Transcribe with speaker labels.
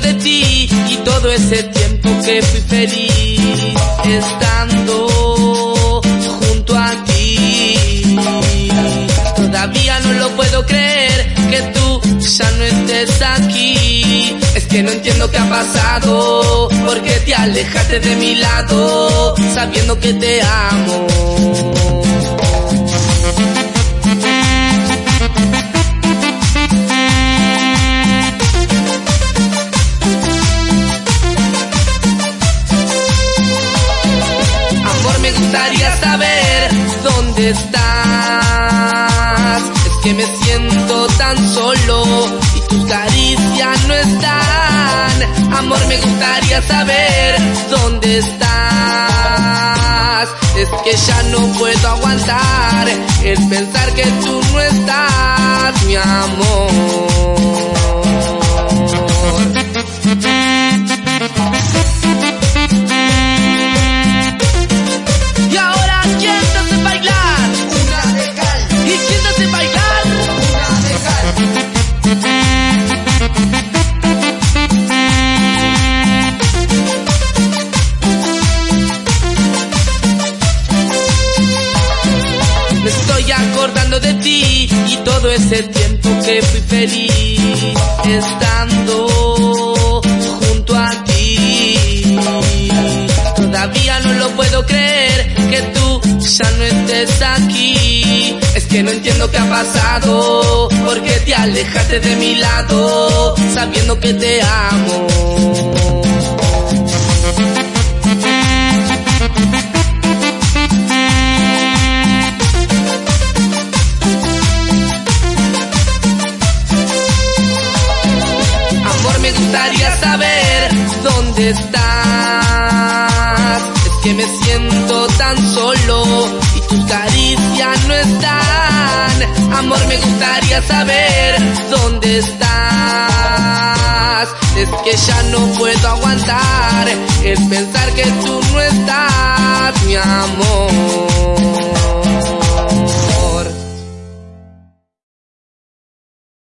Speaker 1: de
Speaker 2: ti y todo ese tiempo que fui feliz estando lo puedo creer que tú ya no estés aquí. Es que no entiendo qué ha pasado, porque te alejaste de mi lado, sabiendo que te amo. Amor, me gustaría saber dónde estás. Que me siento tan solo y tus caricias no están. Amor, me gustaría saber dónde estás. Es que ya no puedo aguantar el pensar que tú no estás, mi amor. Estoy acordando de ti y todo ese tiempo que fui feliz estando junto a ti. Todavía no lo puedo creer que tú ya no estés aquí. Es que no entiendo qué ha pasado, porque te alejaste de mi lado, sabiendo que te amo. Gustaría saber dónde estás. Es que me siento tan solo y tus caricias no están. Amor, me gustaría saber dónde estás. Es que ya no puedo aguantar el pensar que tú no estás, mi amor.